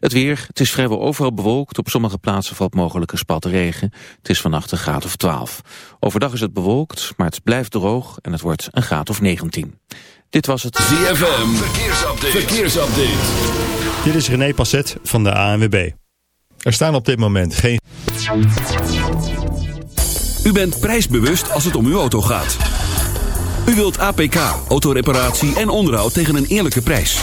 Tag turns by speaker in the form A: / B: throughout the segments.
A: Het weer, het is vrijwel overal bewolkt. Op sommige plaatsen valt mogelijk een spat regen. Het is vannacht een graad of 12. Overdag is het bewolkt, maar het blijft droog en het wordt een graad of 19. Dit was het
B: ZFM Verkeersupdate. Verkeersupdate.
C: Dit is René Passet van de ANWB. Er staan op dit moment geen...
B: U bent prijsbewust als het om uw auto gaat. U wilt APK, autoreparatie en onderhoud tegen een eerlijke prijs.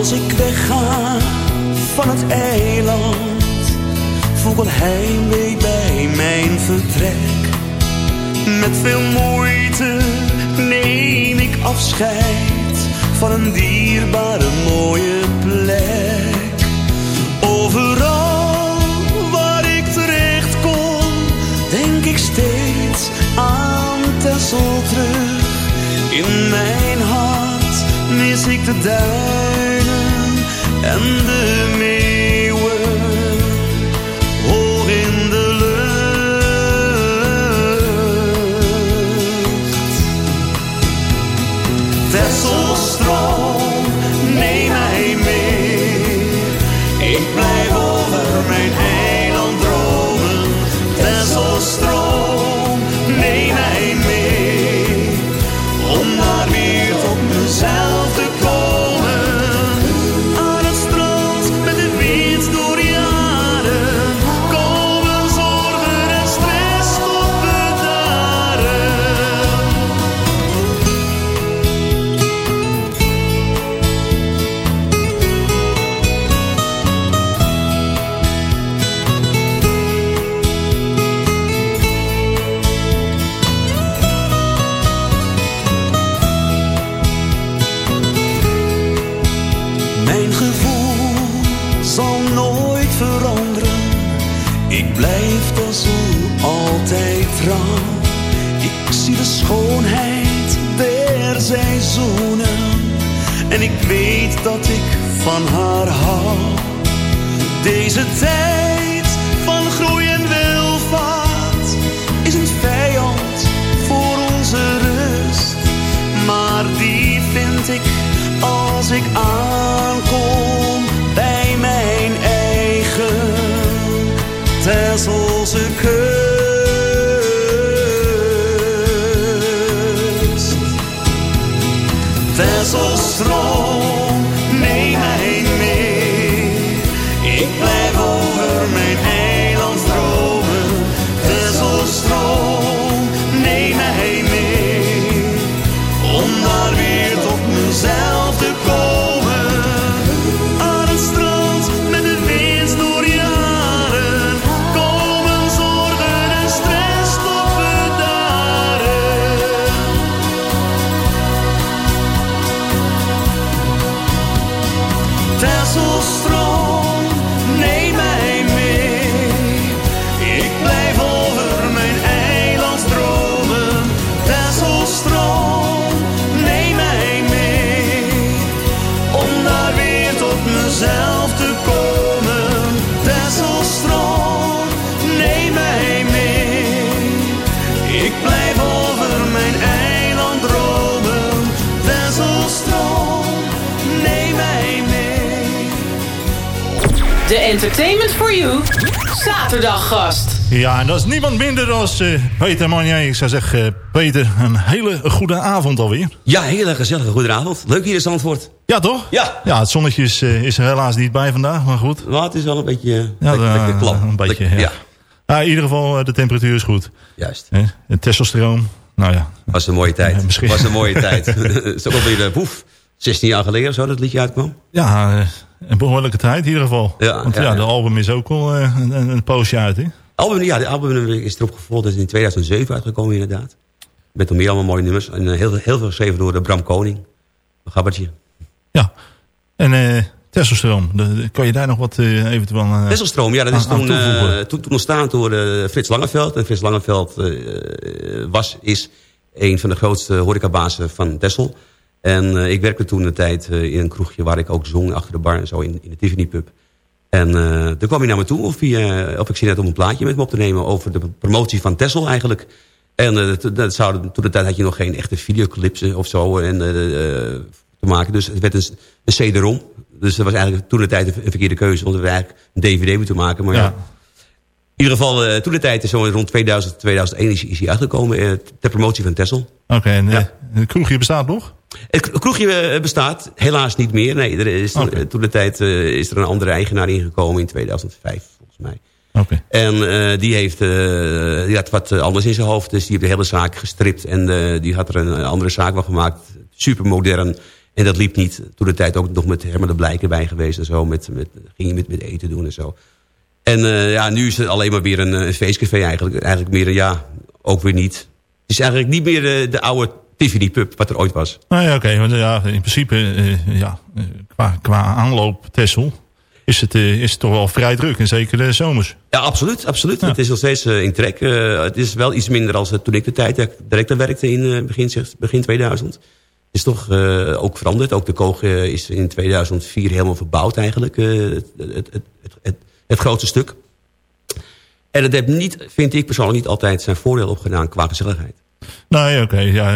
D: Als ik wegga van het eiland, voel een heimwee bij mijn vertrek. Met veel moeite neem ik afscheid van een dierbare mooie plek. Overal waar ik terecht kom, denk ik steeds aan Tessel terug in mijn hart mis ik de duinen en de van haar hou. Deze tijd van groei en welvaart is een vijand voor onze rust. Maar die vind ik als ik aankom
E: Entertainment for You zaterdaggast.
C: Ja, en dat is niemand minder dan eh, Peter Manier. Ik zou zeggen, eh, Peter, een hele goede avond alweer.
F: Ja, hele gezellige goedenavond. Leuk hier in Zandvoort.
C: Ja, toch?
F: Ja.
C: Ja, het zonnetje is, eh, is er helaas niet bij vandaag, maar goed.
F: Maar het is wel een beetje,
C: Ja, eh,
F: klap.
C: een beetje, ja. Ja, in ieder geval, eh, de temperatuur is goed.
F: juist.
C: Hè? De testosteron, nou ja.
F: Was een mooie tijd.
C: Ja, misschien.
F: Was een mooie tijd. Het is ook alweer, uh, poef, 16 jaar geleden of zo dat het liedje uitkwam.
C: Ja, eh, een behoorlijke tijd in ieder geval.
F: Ja,
C: Want ja,
F: ja,
C: de album is ook al eh, een, een, poosje uit, hè?
F: Album, ja, de album is erop gevolgd. Dat is in 2007 uitgekomen inderdaad. Met nog meer allemaal mooie nummers. En eh, heel, heel veel geschreven door de Bram Koning. Een gabbertje.
C: Ja. En eh de- de- kan je daar nog wat eh, eventueel... eh,
F: Wesselstroom, ja, dat is
C: aan- aan
F: toen, eh, toen, toen ontstaan door eh, Frits Langeveld. En Frits Langeveld eh, was, is een van de grootste horecabazen van Texel. En eh, ik werkte toen een tijd eh, in een kroegje waar ik ook zong achter de bar en zo in, in de Tiffany Pub. En eh toen kwam hij naar me toe of, hij, of ik zin had om een plaatje met me op te nemen over de promotie van Texel eigenlijk. En dat, dat zou, toen de tijd had je nog geen echte videoclips of zo en, te maken. Dus het werd een, een CD-ROM. Dus dat was eigenlijk toen de tijd een, verkeerde keuze. Want we eigenlijk een DVD moeten maken. Maar ja.
C: ja.
F: In ieder geval, toen de tijd, zo rond 2000, 2001 is, is hij uitgekomen ter promotie van Texel.
C: Oké, en
F: Ja.
C: het kroegje bestaat nog?
F: Het kro- kroegje eh, bestaat helaas niet meer. Nee, er is, eh, toen de tijd eh, is er een andere eigenaar ingekomen in 2005 volgens mij.
C: Oké.
F: En die, heeft, die had wat anders in zijn hoofd. Dus die heeft de hele zaak gestript. En die had er een, andere zaak van gemaakt. Super modern. En dat liep niet. Toen de tijd ook nog met Herman de Blijken bij geweest en zo. Met, met, ging je met, met eten doen en zo. En ja, nu is het alleen maar weer een, een feestcafé eigenlijk. Eigenlijk meer, een- ja, ook weer niet. Het is eigenlijk niet meer de, de oude Tiffany pub wat er ooit was.
C: Nou ja, oké. want ja, in principe, eh, ja, eh, qua, qua aanloop Tessel is het, eh, is het toch wel vrij druk. En zeker de zomers.
F: Ja, absoluut. absoluut.
C: Ja.
F: Het is nog steeds in trek. Het is wel iets minder dan toen ik de tijd direct werkte in begin, begin 2000. Het is toch ook veranderd. Ook de koog is in 2004 helemaal verbouwd eigenlijk. het, het, het, het, grootste stuk. En het heeft niet, vind ik persoonlijk niet altijd zijn voordeel opgedaan qua gezelligheid.
C: Nou ja, oké. ja,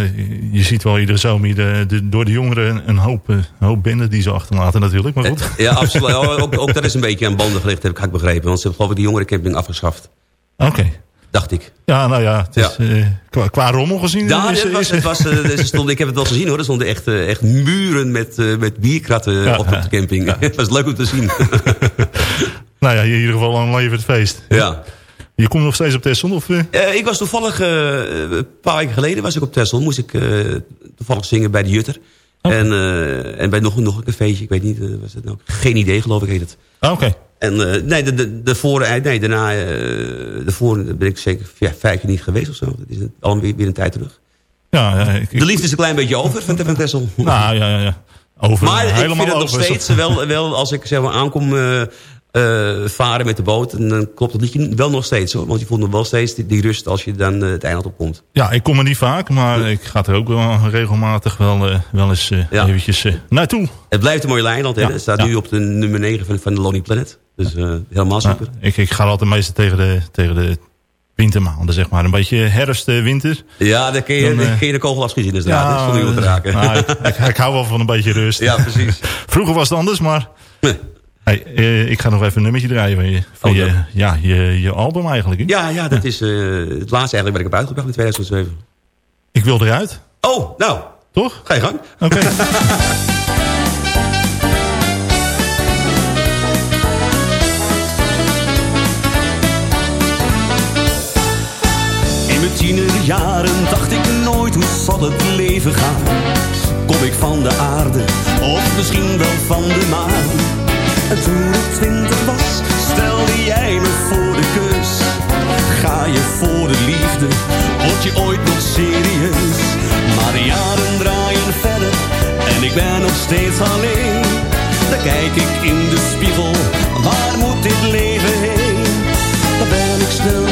C: je ziet wel iedere zomer de, de, door de jongeren een hoop, eh, een hoop binnen die ze achterlaten natuurlijk. Maar goed.
F: Eh, Ja, absoluut. Ook, ook dat is een beetje aan banden gelegd, heb ik, had ik begrepen. Want ze hebben geloof ik de jongerencamping afgeschaft.
C: Oké.
F: Dacht ik.
C: Ja, nou ja. Het is, eh, qua, qua rommel gezien
F: Ja,
C: is,
F: het was, het was, stonden, ik heb het wel gezien hoor. Er stonden echt, echt muren met, met bierkratten
C: Ja,
F: op, op de camping. Het was leuk om te zien.
C: nou ja, in ieder geval een levend feest.
F: ja.
C: Je komt nog steeds op Tessel? Of? Eh,
F: ik was toevallig, eh, een paar weken geleden was ik op Texel. Moest ik toevallig zingen bij de Jutter. En, eh, en bij nog, nog een cafeetje, ik weet niet, was het nou? Geen idee geloof ik heet het.
C: Ah, Oké.
F: En nee, de, de, de voor, nee, daarna, daarvoor ben ik zeker ja, vijf jaar niet geweest of zo. Dat is al weer, weer een tijd terug.
C: Ja, ik,
F: De liefde is een klein beetje over van, van Texel.
C: Nou ja, ja, ja. Over,
F: maar ik
C: helemaal
F: vind het nog steeds, wel, wel als ik zeg maar aankom eh, varen met de boot... En dan klopt het liedje wel nog steeds. Hoor, want je voelt nog wel steeds die, die rust als je dan eh, het eiland opkomt.
C: Ja, ik kom er niet vaak, maar ik ga er ook wel regelmatig wel, eh, wel eens eh,
F: Ja.
C: eventjes eh, naartoe.
F: Het blijft een mooi eiland. hè.
C: Ja,
F: Het staat nu op de nummer 9 van, van de Lonely Planet. Dus eh, helemaal super.
C: ik, ik ga altijd meestal tegen de, tegen de wintermaanden, zeg maar. Een beetje herfst, eh, winter.
F: Ja, dan kun je,
C: Dan,
F: dan
C: eh,
F: kun je de kogel afschieten inderdaad. Ja, iemand te raken.
C: nou, ik, ik, ik hou wel van een beetje rust.
F: ja, precies.
C: Vroeger was het anders, maar... Hey, eh, ik ga nog even een nummertje draaien van je, van
F: Oh,
C: je,
F: ja.
C: je, je album eigenlijk. hè?
F: Ja, ja, dat is eh, het laatste eigenlijk wat ik heb uitgebracht in 2007.
C: Ik wil eruit,
F: Oh, nou,
C: toch?
F: ga je gang.
C: Oké.
D: In mijn tienerjaren dacht ik nooit hoe zal het leven gaan. Kom ik van de aarde of misschien wel van de maan. En toen ik twintig was, stelde jij me voor de keus. Ga je voor de liefde, word je ooit nog serieus? Maar de jaren draaien verder en ik ben nog steeds alleen. Dan kijk ik in de spiegel, waar moet dit leven heen? Dan ben ik snel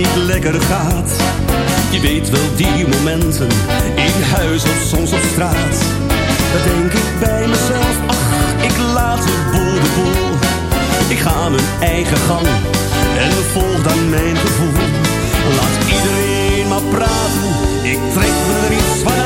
D: niet lekker gaat. Je weet wel die momenten in huis of soms op straat. Dan denk ik bij mezelf, ach, ik laat de boel de boel. Ik ga mijn eigen gang en volg dan mijn gevoel. Laat iedereen maar praten, ik trek me er iets van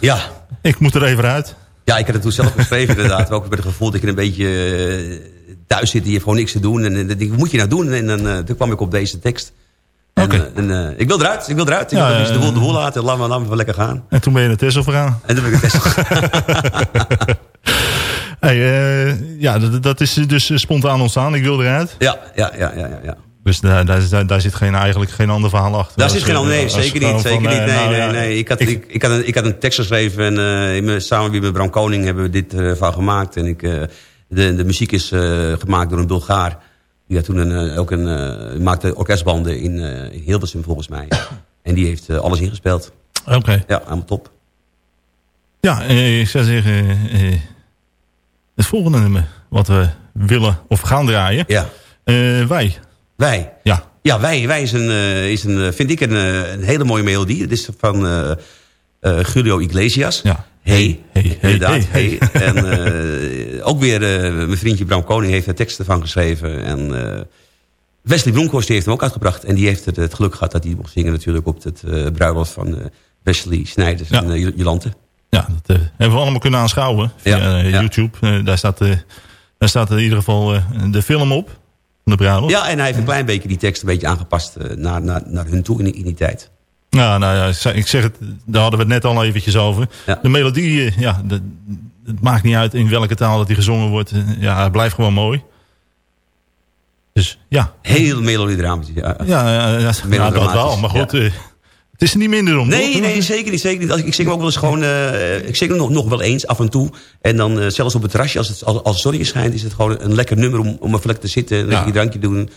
D: Ja. Ik moet er even uit. Ja, ik
F: had het toen zelf geschreven inderdaad. Ook met het gevoel dat je een beetje eh, thuis zit. Die heeft gewoon niks te doen. En, en ik, wat moet je nou doen? En dan, eh, toen kwam ik op deze tekst. En, eh, en, eh, ik wil eruit, ik wil eruit. Ik
C: Ja,
F: wil de boel de boel laten. Laat me, laat me wel lekker gaan.
C: En toen ben je naar Tessel gegaan.
F: En toen heb ik het test.
C: Hey, eh, ja, dat, dat is dus eh, spontaan ontstaan. Ik wil eruit.
F: ja, ja, ja, ja, ja.
C: Dus daar, daar, daar, daar zit geen, eigenlijk geen ander verhaal achter.
F: Daar zit geen
C: eh,
F: al, nee, zeker niet. Zeker
C: van,
F: niet.
C: eh,
F: Nee,
C: nou
F: nee,
C: ja,
F: nee. Ik had,
C: ik-
F: ik, ik, had een, ik had een tekst geschreven en eh, in mijn- samen met Bram Koning hebben we dit eh, van gemaakt. En ik, eh, de, de muziek is eh, gemaakt door een Bulgaar. Die had toen een, ook een, maakte orkestbanden in, in Hilversum volgens mij. En die heeft alles ingespeeld.
C: Oké.
F: Ja, helemaal top.
C: Ja, ik zou zeggen... het volgende nummer wat we willen of gaan draaien.
F: Ja.
C: wij.
F: Wij?
C: Ja.
F: Ja, Wij, wij is, een, is een, vind ik een, een hele mooie melodie. Het is van Julio Iglesias.
C: Ja.
F: Hey,
C: hey, hey,
F: inderdaad.
C: Hey,
F: hey. En uh, ook weer uh, mijn vriendje Bram Koning heeft er teksten van geschreven. En uh, Wesley Bronkhorst heeft hem ook uitgebracht. En die heeft het, het geluk gehad dat hij mocht zingen natuurlijk op het bruiloft van Wesley Snijders ja. en Jolante.
C: Ja, dat hebben we allemaal kunnen aanschouwen via ja, YouTube. daar, staat, daar staat in ieder geval de film op. Van de bruiloft.
F: Ja, en hij heeft een klein beetje die tekst een beetje aangepast naar, naar, naar hun toe in, in die tijd.
C: Nou, nou ja, ik zeg het, daar hadden we het net al eventjes over.
F: Ja.
C: De melodie, eh, ja, de, het maakt niet uit in welke taal dat die gezongen wordt. Eh, ja, het blijft gewoon mooi. Dus ja.
F: Heel melodramatisch.
C: Ja, ja, ja, ja, ja dat wel. Maar goed, ja. Het is er niet minder om.
F: Nee, nee, zeker niet. Zeker niet. Ik zing ook wel eens gewoon, uh, ik zing nog, nog wel eens af en toe. En dan uh, zelfs op het terrasje, als het, als, als het zonnetje schijnt, is het gewoon een lekker nummer om, om even lekker te zitten. En een drankje doen.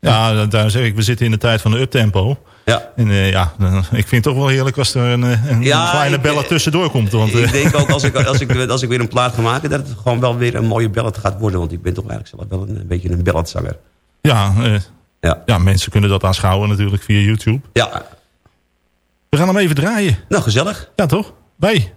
C: Ja, daar zeg ik, we zitten in de tijd van de uptempo.
F: Ja.
C: En uh, ja, ik vind het toch wel heerlijk als er een, een
F: ja,
C: kleine bellet tussendoor komt. Want,
F: ik denk ook als ik, als, ik, als ik weer een plaat ga maken... dat het gewoon wel weer een mooie bellet gaat worden. Want ik ben toch eigenlijk zelf wel een, een beetje een belletzanger.
C: Ja,
F: ja.
C: ja, mensen kunnen dat aanschouwen natuurlijk via YouTube.
F: Ja.
C: We gaan hem even draaien.
F: Nou, gezellig.
C: Ja, toch? Bij.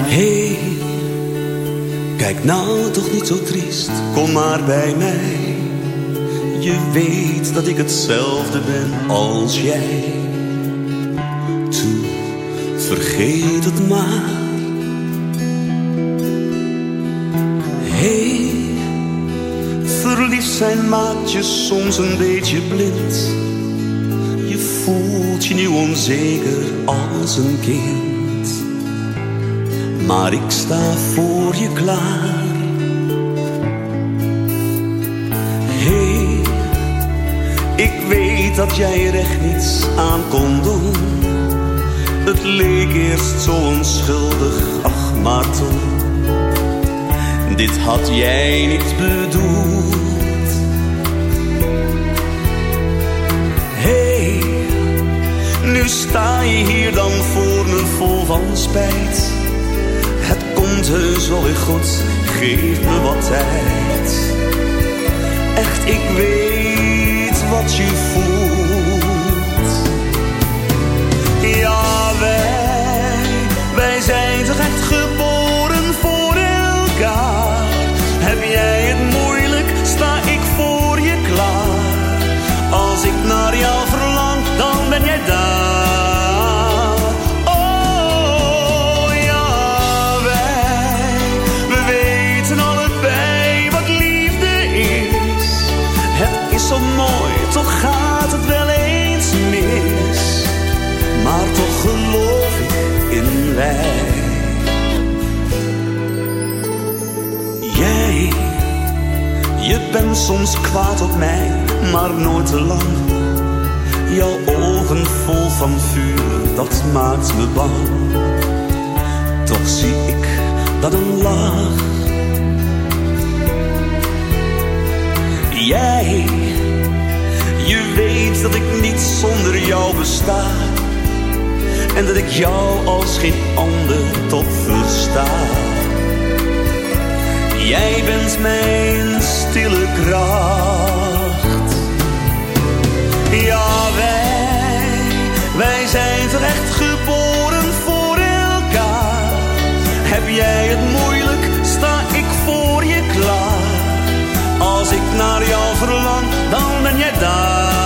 D: Hey, kijk nou toch niet zo triest, kom maar bij mij. Je weet dat ik hetzelfde ben als jij. Toe, vergeet het maar. Hey, verliefd zijn maakt je soms een beetje blind. Je voelt je nu onzeker als een kind maar ik sta voor je klaar. Dat jij er echt niets aan kon doen. Het leek eerst zo onschuldig, ach maar toen. Dit had jij niet bedoeld. Hey, nu sta je hier dan voor me vol van spijt komt heus wel goed, geef me wat tijd. Echt, ik weet wat je voelt. Wij zijn. Toch echt geboren soms kwaad op mij, maar nooit te lang. Jouw ogen vol van vuur, dat maakt me bang. Toch zie ik dat een lach. Jij je weet dat ik niet zonder jou besta. En dat ik jou als geen ander toch versta. Jij bent mijn kracht. Ja, wij, wij zijn terecht geboren voor elkaar. Heb jij het moeilijk, sta ik voor je klaar. Als ik naar jou verlang, dan ben jij daar.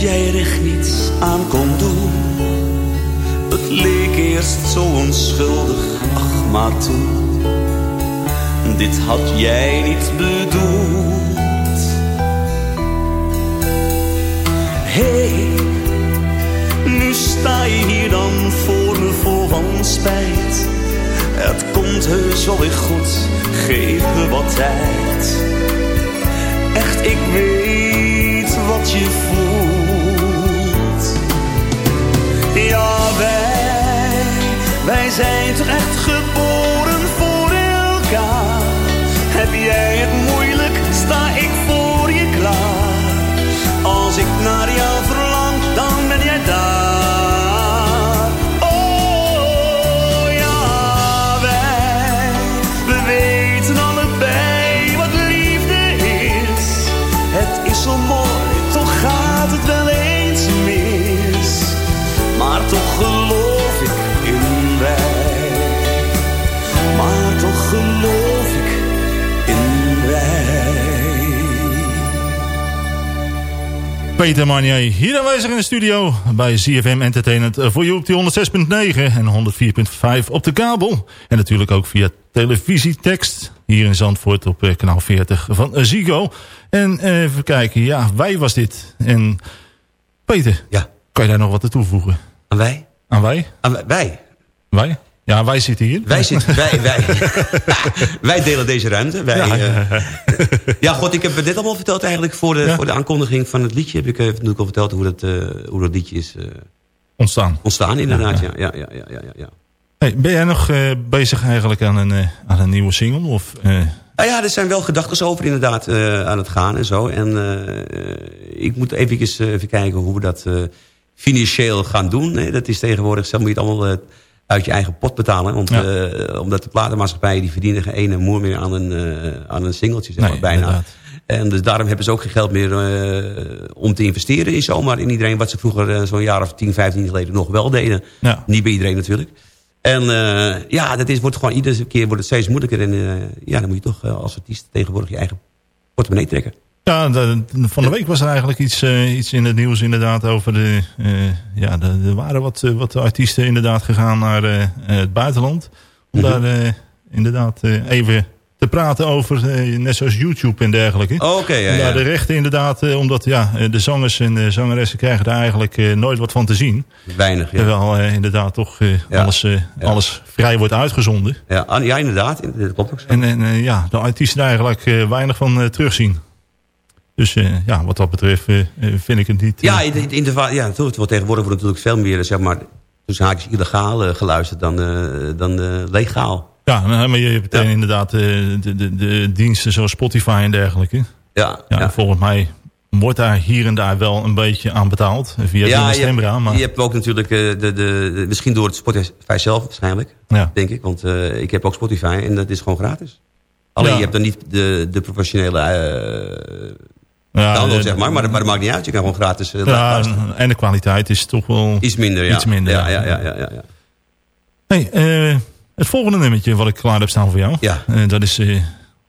D: Jij er echt niets aan kon doen. Het leek eerst zo onschuldig, ach maar toen. Dit had jij niet bedoeld. Hey, nu sta je hier dan voor me vol van spijt. Het komt heus wel goed, geef me wat tijd. Echt, ik weet wat je voelt. Zijn toch echt geboren voor elkaar. Heb jij het moeilijk, sta ik voor je klaar. Als ik naar jou verlang, dan ben jij daar.
C: Peter Marnier hier aanwezig in de studio bij CFM Entertainment voor je op die 106.9 en 104.5 op de kabel. En natuurlijk ook via televisietekst hier in Zandvoort op eh, kanaal 40 van Zigo. En eh, even kijken, ja, wij was dit. En Peter,
F: Ja,
C: kan je daar nog wat aan toevoegen?
F: en wij?
C: Aan wij?
F: Aan wij.
C: Wij? Ja, wij zitten hier.
F: Wij, zitten, wij, wij, wij delen deze ruimte. Wij,
C: Ja,
F: ja, ja, god, ik heb dit allemaal verteld eigenlijk voor de,
C: Ja.
F: voor de aankondiging van het liedje. Heb ik eh, natuurlijk al verteld hoe dat, eh, hoe dat liedje is eh,
C: Ontstaan.
F: ontstaan inderdaad. Ja, ja, ja, ja, ja, ja.
C: Hey, ben jij nog eh, bezig eigenlijk aan een, eh, aan een nieuwe single? Of, eh,
F: Nou ja, er zijn wel gedachten over inderdaad eh, aan het gaan en zo. En eh, ik moet even, even kijken hoe we dat eh, financieel gaan doen. hè. Dat is tegenwoordig, zelf moet je het allemaal eh, uit je eigen pot betalen. Want,
C: Ja.
F: eh, omdat de platenmaatschappijen die verdienen geen ene moer meer aan een, eh, aan een singeltje, zeg
C: Nee,
F: maar, bijna.
C: inderdaad.
F: En dus daarom hebben ze ook geen geld meer eh, om te investeren in zomaar in iedereen. Wat ze vroeger zo'n jaar of 10, 15 geleden nog wel deden.
C: Ja.
F: Niet bij iedereen natuurlijk. En ja, dat is, wordt gewoon iedere keer wordt het steeds moeilijker. En ja, dan moet je toch als artiest tegenwoordig je eigen portemonnee trekken.
C: Ja, de- van de week was er eigenlijk iets, eh, iets in het nieuws inderdaad over de... eh, ja, er waren wat, eh, wat artiesten inderdaad gegaan naar het buitenland. Om
F: Mhm.
C: daar inderdaad even te praten over, net zoals YouTube en dergelijke.
F: Oké, ja, ja.
C: daar de rechten inderdaad, omdat ja, de zangers en de zangeressen krijgen daar eigenlijk nooit wat van te zien.
F: Weinig, ja.
C: Terwijl eh, inderdaad toch eh,
F: Ja.
C: alles, eh, alles vrij wordt uitgezonden.
F: Ja, ah, ja inderdaad. Dat klopt ook zo.
C: En, en ja, de artiesten eigenlijk weinig van terugzien. Dus eh, ja, wat dat betreft eh, eh, vind ik het niet...
F: Ja, in, in, in de, ja wordt tegenwoordig wordt natuurlijk veel meer, zeg maar, tussen haakjes illegaal geluisterd dan, dan legaal.
C: Ja, maar je hebt meteen
F: Ja.
C: inderdaad de, de, de diensten zoals Spotify en dergelijke. Ja,
F: Ja, ja.
C: Volgens mij wordt daar hier en daar wel een beetje aan betaald. Via ja,
F: je,
C: Stembra. Maar,
F: je hebt ook natuurlijk, de, de, de- misschien door het Spotify zelf waarschijnlijk,
C: ja.
F: denk ik. Want ik heb ook Spotify en dat is gewoon gratis. Alleen je hebt dan niet de, de professionele
C: Ja,
F: download,
C: eh,
F: zeg maar. maar. Maar dat maakt niet uit, je kan gewoon gratis eh,
C: Ja,
F: luisteren.
C: en de kwaliteit is toch wel...
F: Iets minder, ja.
C: Iets minder,
F: ja.
C: ja.
F: Ja, ja.
C: Hey, eh, het volgende nummertje wat ik klaar heb staan voor jou.
F: Ja.
C: dat is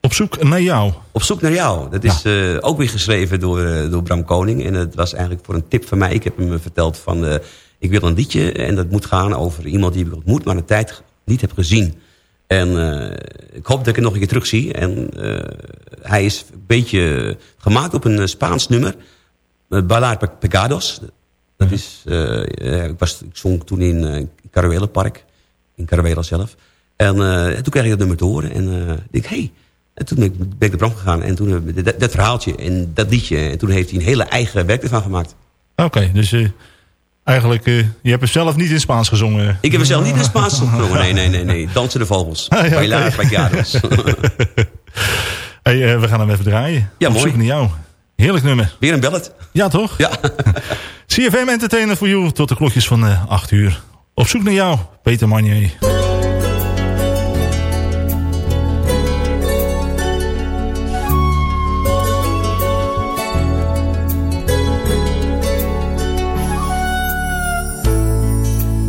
C: Op zoek naar jou.
F: Op zoek naar jou. Dat is ook weer geschreven door, door Bram Koning. En het was eigenlijk voor een tip van mij. Ik heb hem verteld van... ik wil een liedje en dat moet gaan over iemand die ik ontmoet... maar een tijd niet heb gezien. En eh, ik hoop dat ik het nog een keer terugzie. En eh, hij is een beetje gemaakt op een eh, Spaans nummer. Ballad Pegados. Dat is, eh, ik, was, ik zong toen in uh, Caruela Park. In Caruela zelf. En toen kreeg ik dat nummer te horen. En uh, ik. Hey, en toen ben ik, ben ik naar Bram gegaan en toen uh, dat, dat, verhaaltje en dat liedje. En toen heeft hij een hele eigen werk ervan gemaakt.
C: Oké, okay, dus eigenlijk, uh, je hebt het zelf niet in Spaans gezongen.
F: Ik heb het zelf niet in Spaans gezongen. Nee, nee, nee, nee. Dansen de vogels.
C: Ah, ja,
F: Bailar
C: hey, uh, we gaan hem even draaien.
F: Ja,
C: Op
F: mooi.
C: zoek naar jou. Heerlijk nummer.
F: Weer een bellet.
C: Ja, toch?
F: Ja.
C: CFM Entertainer voor jou tot de klokjes van uh, 8 uur. Op zoek naar jou, Peter Marnier.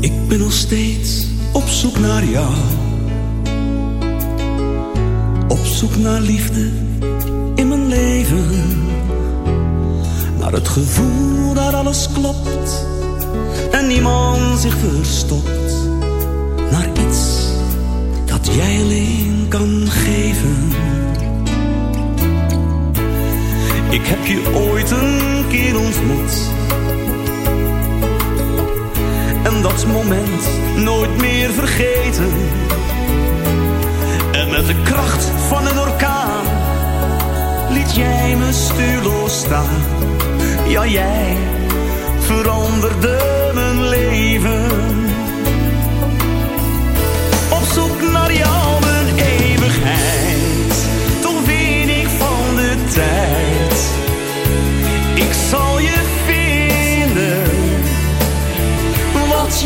D: Ik ben nog steeds op zoek naar jou. Op zoek naar liefde in mijn leven. Naar het gevoel dat alles klopt en niemand zich verstopt. Naar iets dat jij alleen kan geven. Ik heb je ooit een keer ontmoet. En dat moment nooit meer vergeten. En met de kracht van een orkaan liet jij me stuurloos staan. Ja, jij veranderde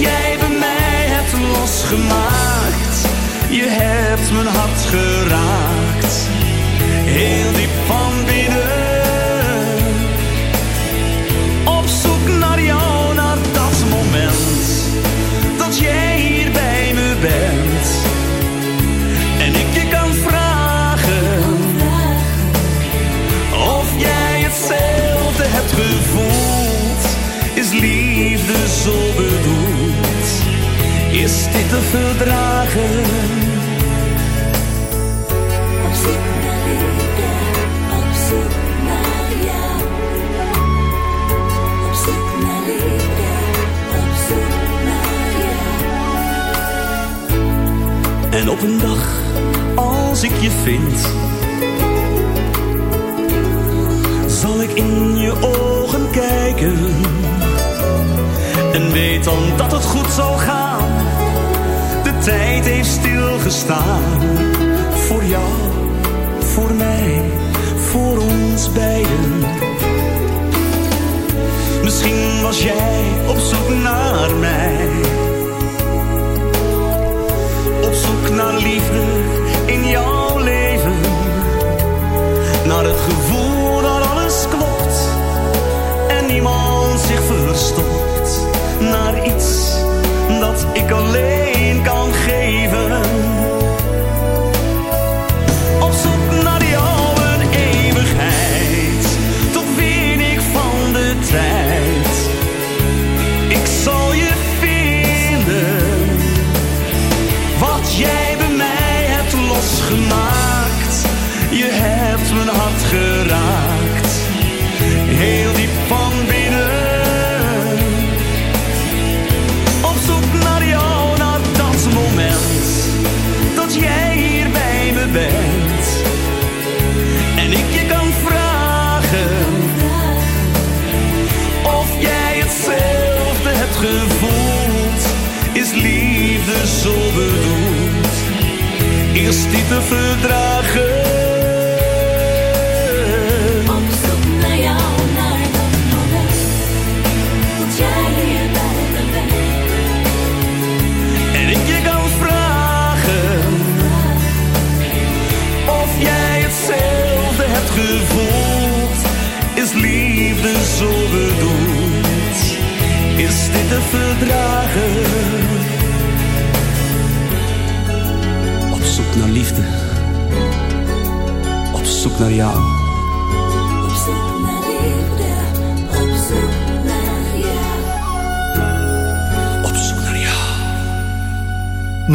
D: jij bij mij hebt losgemaakt. Je hebt mijn hart geraakt,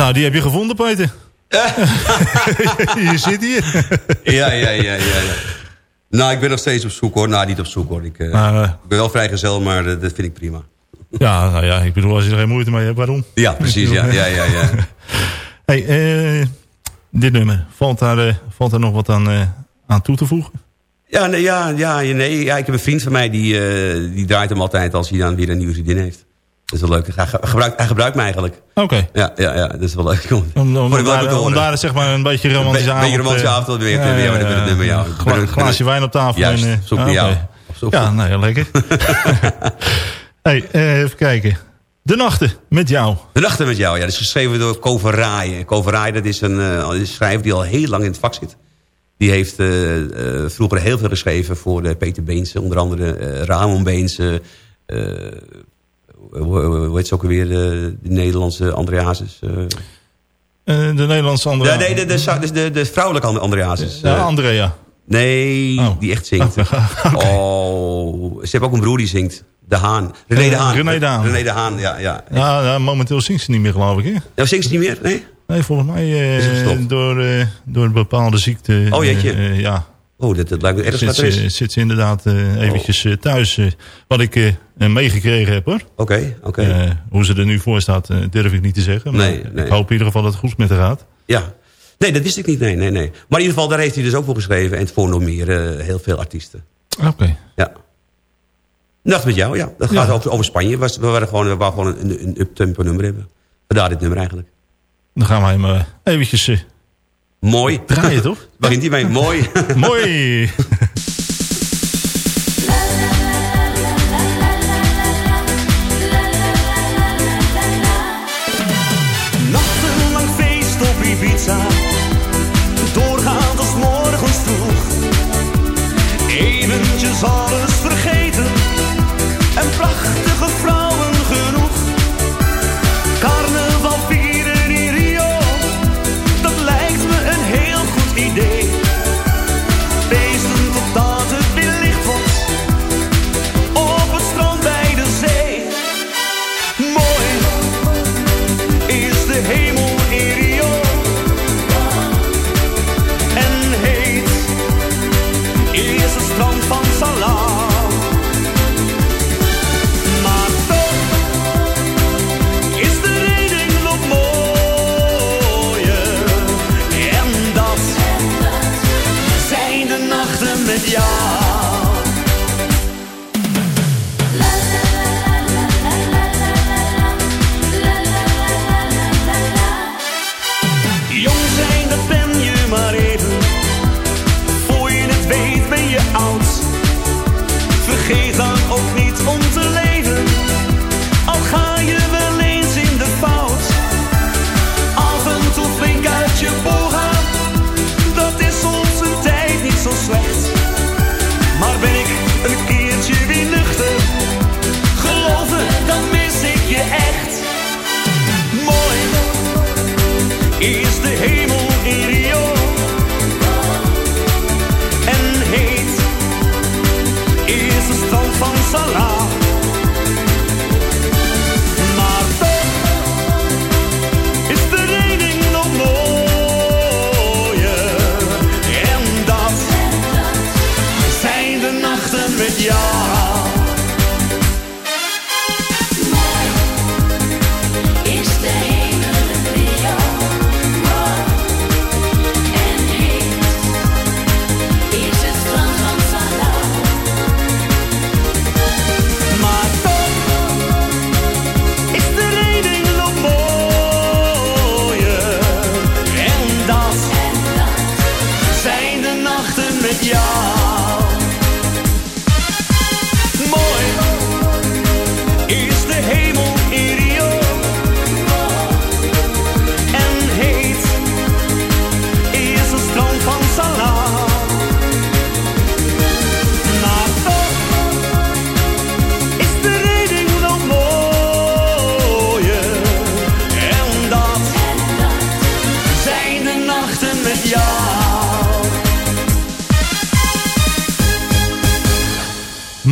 C: Nou, die heb je gevonden, Peter. je zit hier.
F: Ja, ja, ja, ja. ja. Nou, ik ben nog steeds op zoek hoor. Nou, niet op zoek hoor. Ik, eh,
C: Maar, eh,
F: ik ben wel vrijgezel, maar eh, dat vind ik prima.
C: ja, nou ja, ik bedoel, als je er geen moeite mee hebt, waarom?
F: Ja, precies. Ja, ja, ja, ja.
C: Hey, eh, dit nummer, valt daar, eh, valt daar nog wat aan, eh, aan toe te voegen?
F: Ja, nee, ja, ja, nee, ja, ik heb een vriend van mij die, eh, die draait hem altijd als hij dan weer een nieuwe vriendin heeft. Dat is wel leuk. Hij, ge- gebruikt, hij gebruikt me eigenlijk.
C: Oké.
F: Ja, ja, ja, dat is wel leuk. Om,
C: Om, om,
F: wel
C: daar, om daar zeg maar een beetje romantische
F: Een
C: avond...
F: beetje romantische
C: eh,
F: avond te- weer ja. Ben-
C: glaasje wijn op tafel.
F: Juist,
C: en, eh,
F: zoek
C: ah,
F: jou. zoek.
C: Ja, nou ja, lekker. hey, eh, even kijken. De nachten met jou.
F: De nachten met jou, ja. Dat is geschreven door Koveraaien. Koveraaien, dat is een, een schrijver die al heel lang in het vak zit. Die heeft vroeger heel veel geschreven voor de Peter Beense. Onder andere Ramon Beense. Hoe, heet ze ook alweer? De, de Nederlandse Andreasus. eh.
C: Eh, de Nederlandse Andrea.
F: Ja, nee, de, de, de, de, de vrouwelijke Andreasus.
C: Ja,
F: Eh,
C: Andrea.
F: Nee,
C: Oh.
F: die echt zingt. Oh, ze hebben ook een broer die zingt. De Haan. René de Haan.
C: René de Haan.
F: René de Haan, ja. ja.
C: Ja, ja, momenteel zingt ze niet meer, geloof ik. Hè?
F: Nou, zingt ze niet meer? Nee?
C: Nee, volgens mij door, door een bepaalde ziekte.
F: Oh, jeetje.
C: ja,
F: Oh, dat, dat lijkt me erg
C: zit
F: er
C: ze, zit ze inderdaad eh, eventjes eh, thuis. eh, wat ik eh, meegekregen heb, hoor.
F: Oké, oké.
C: Hoe ze er nu voor staat, durf ik niet te zeggen. Maar
F: Nee, nee.
C: ik hoop in ieder geval dat het goed met haar gaat.
F: Ja. Nee, dat wist ik niet. Nee, nee, nee. Maar in ieder geval, daar heeft hij dus ook voor geschreven. En voor nog meer heel veel artiesten.
C: Oké.
F: Ja. Nacht met jou, ja. Dat gaat
C: Ja.
F: over, over Spanje. Was, we waren gewoon, we waren gewoon een, een up-tempo nummer hebben. Vandaar dit nummer eigenlijk.
C: Dan gaan wij hem eventjes
F: Mooi.
C: draaien, toch?
F: Begint hij mee. Mooi.
C: Mooi!
D: Zijn de nachten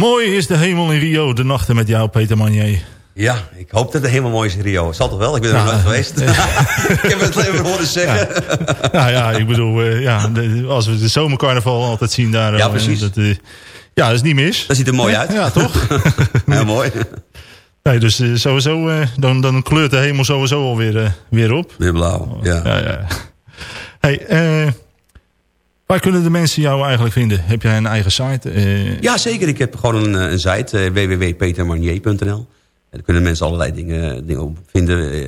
D: Mooi is de hemel in Rio, de nachten met jou,
C: Peter Manier.
F: Ja, ik hoop dat het helemaal mooi is in Rio. Zal toch wel? Ik ben er
C: Ja.
F: nog nooit geweest. ik heb het even horen zeggen.
C: nou ja, ik bedoel, eh, ja, de- als we de zomercarnaval altijd zien daar.
F: Ja,
C: eh,
F: precies.
C: Dat, eh, ja, dat is niet mis.
F: Dat ziet er mooi uit.
C: Ja, toch?
F: Heel mooi.
C: nee, dus sowieso, dan, dan kleurt de hemel sowieso alweer weer op.
F: Weer blauw. Ja.
C: Ja, ja. Hey, eh, waar kunnen de mensen jou eigenlijk vinden? Heb jij een eigen site? Eh,
F: Ja, zeker. Ik heb gewoon een, eh, een site, eh, www.petermarnier.nl. En daar kunnen mensen allerlei dingen, dingen op vinden.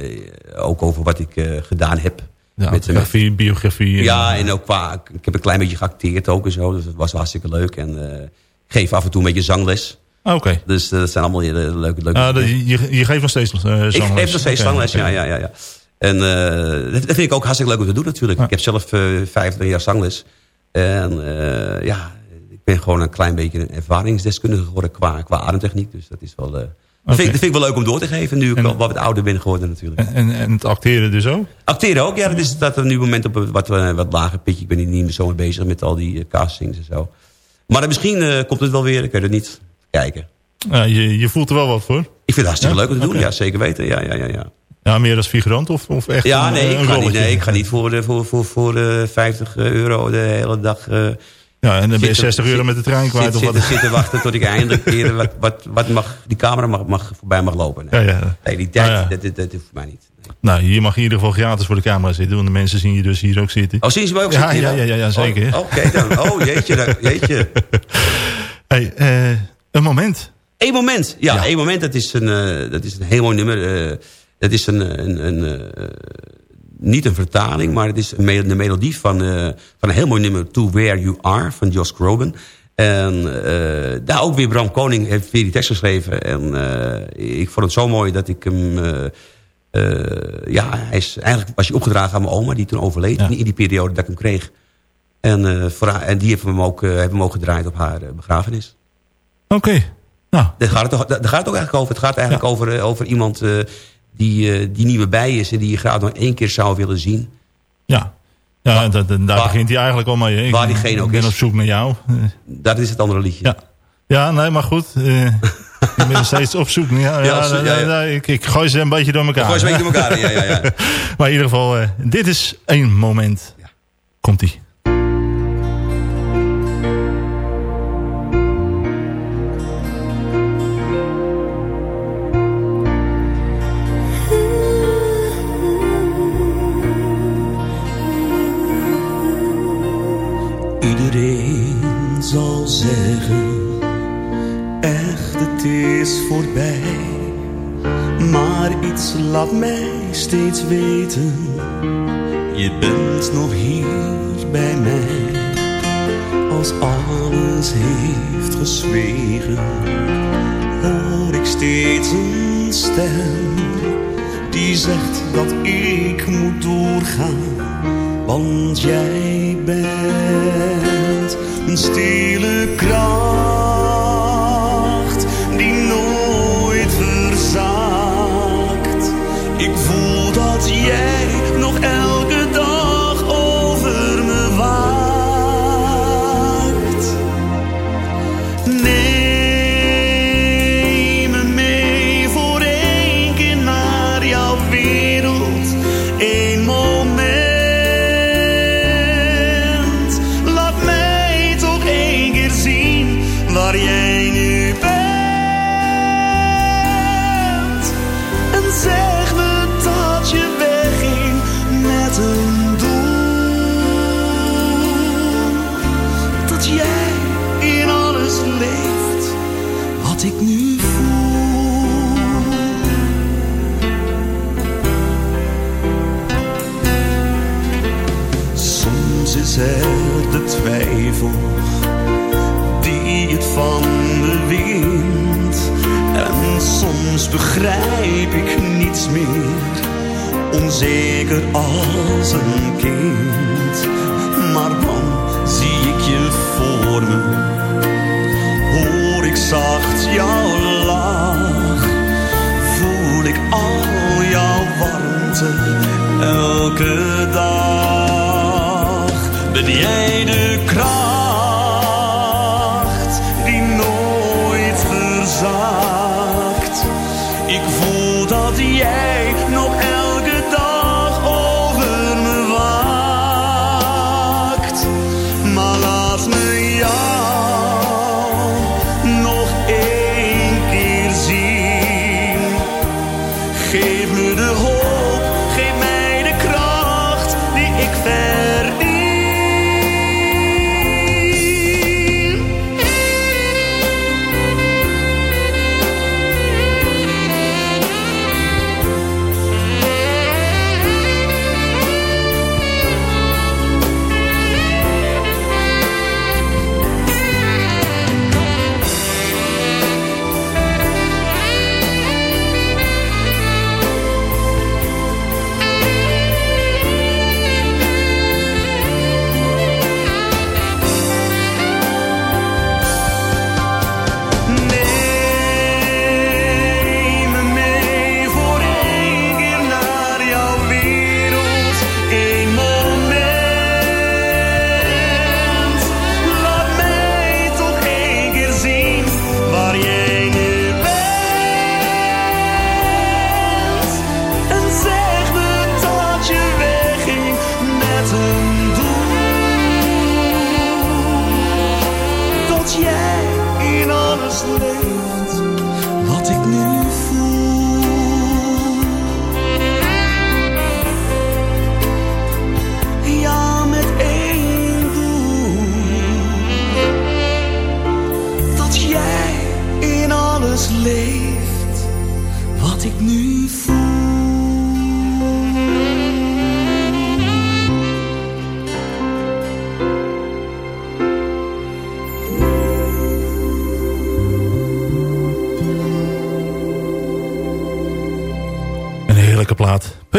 F: ook over wat ik gedaan heb.
C: ja,
F: met, met,
C: biografie, biografie.
F: ja, en ook qua... Ik heb een klein beetje geacteerd ook en zo. Dus dat was hartstikke leuk. En ik geef af en toe een beetje zangles.
C: ah, Oké.
F: Dus dat zijn allemaal leuke, leuke
C: Ah, je, je geeft nog steeds zangles?
F: Ik geef nog steeds zangles, ja, ja, ja, ja. En dat, vind ik ook hartstikke leuk om te doen natuurlijk.
C: Ja.
F: Ik heb zelf eh 25 jaar zangles. En eh, ja, ik ben gewoon een klein beetje een ervaringsdeskundige geworden qua, qua ademtechniek. Dus dat is wel, eh, Dat, vind ik, dat vind ik wel leuk om door te geven, nu ik
C: En-
F: al wat ouder ben geworden natuurlijk.
C: En, en het acteren dus ook?
F: Acteren ook, ja, dat is dat er nu moment op een wat, eh, wat lager pitje. Ik ben hier niet meer zo mee bezig met al die castings en zo. Maar dan misschien komt het wel weer, ik weet het niet. Kijken.
C: Ja, je, je voelt er wel wat voor.
F: Ik vind het hartstikke
C: Ja?
F: leuk om te doen, ja, zeker weten. Ja, ja, ja, ja.
C: Ja, meer als figurant of, of echt
F: ja
C: een,
F: nee,
C: eh,
F: ik
C: een
F: ga niet,
C: rolletje?
F: nee, ik ga niet voor, eh, voor, voor, voor eh, 50 euro de hele dag... eh,
C: Ja, en dan ben je
F: zitten-
C: 60 euro met de trein kwijt
F: zit-
C: of
F: zitten,
C: wat?
F: zitten wachten tot ik eindelijk keer wat, wat, wat mag, die camera mag, mag voorbij mag lopen. Nee,
C: Ja, ja.
F: nee die tijd,
C: Ah, ja.
F: dat, dat, dat hoeft voor mij niet. Nee.
C: Nou, hier mag je in ieder geval gratis voor de camera zitten. Want de mensen zien je dus hier ook zitten.
F: Oh, zien ze mij ook zitten
C: ja, ja, ja, zeker.
F: Oh, Oké dan. Oh, jeetje. dan- jeetje.
C: Hey, eh, een moment.
F: Eén moment. Ja,
C: Ja.
F: één moment. Dat is een, eh, dat is een heel mooi nummer. eh, dat is een, een, een, eh, niet een vertaling, maar het is een, de melodie van, eh, van een heel mooi nummer... To Where You Are van Josh Groban. En eh, daar ook weer Bram Koning heeft weer die tekst geschreven. En ik vond het zo mooi dat ik hem... ja, hij is, eigenlijk was hij opgedragen aan mijn oma, die toen overleed.
C: Ja.
F: In die periode dat ik hem kreeg. En, voor en die heeft hem ook, heeft hem ook gedraaid op haar begrafenis.
C: Oké. Nou,
F: Daar gaat, het, daar gaat het ook eigenlijk over. Het gaat eigenlijk over, over iemand die, eh, die niet meer bij is... en die je graag nog één keer zou willen zien.
C: ja. Ja, dat- daar
F: waar-
C: begint hij eigenlijk al mee. Ik-
F: waar diegene ook
C: Ik ben
F: is.
C: op zoek naar jou.
F: Dat is het andere liedje.
C: Ja. Ja, nee, maar goed. eh, ik ben steeds op zoek. Ja, ja,
F: ja,
C: ik, ik gooi ze een beetje door elkaar.
F: Gooi ze een beetje door elkaar. Ja, ja, ja.
C: maar in ieder geval, eh, dit is één moment.
F: Ja.
C: Komt-ie.
D: Voorbij. Maar iets laat mij steeds weten, je bent nog hier bij mij. Als alles heeft gezwegen, hoor ik steeds een stem die zegt dat ik moet doorgaan. Want jij bent een stille kracht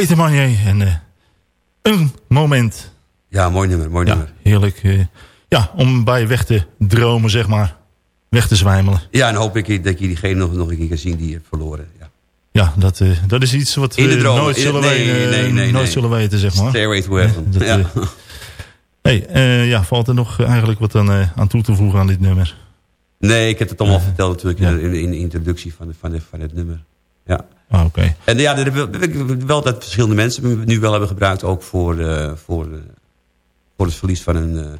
C: Peter Manier en eh, een moment.
F: Ja, mooi nummer, mooi
C: Ja,
F: nummer.
C: heerlijk. eh, ja, om bij weg te dromen, zeg maar. Weg te zwijmelen.
F: Ja, en hoop ik dat je diegene nog, nog een keer kan zien die je hebt verloren. Ja.
C: Ja, dat, eh, dat is iets wat we nooit, zullen,
F: nee,
C: weten,
F: nee, nee,
C: nooit zullen weten, zeg maar.
F: Stairway to Heaven.
C: Dat,
F: ja.
C: Hey, ja, valt er nog eigenlijk wat aan, aan toe te voegen aan dit nummer?
F: Nee, ik heb het allemaal verteld natuurlijk in, de- in de introductie van, de, van, de, van het nummer. Ja.
C: Ah, Oké.
F: En ja, er hebben wel- wel dat verschillende mensen nu wel hebben gebruikt... ook voor, eh, voor, eh, voor het verlies van een eh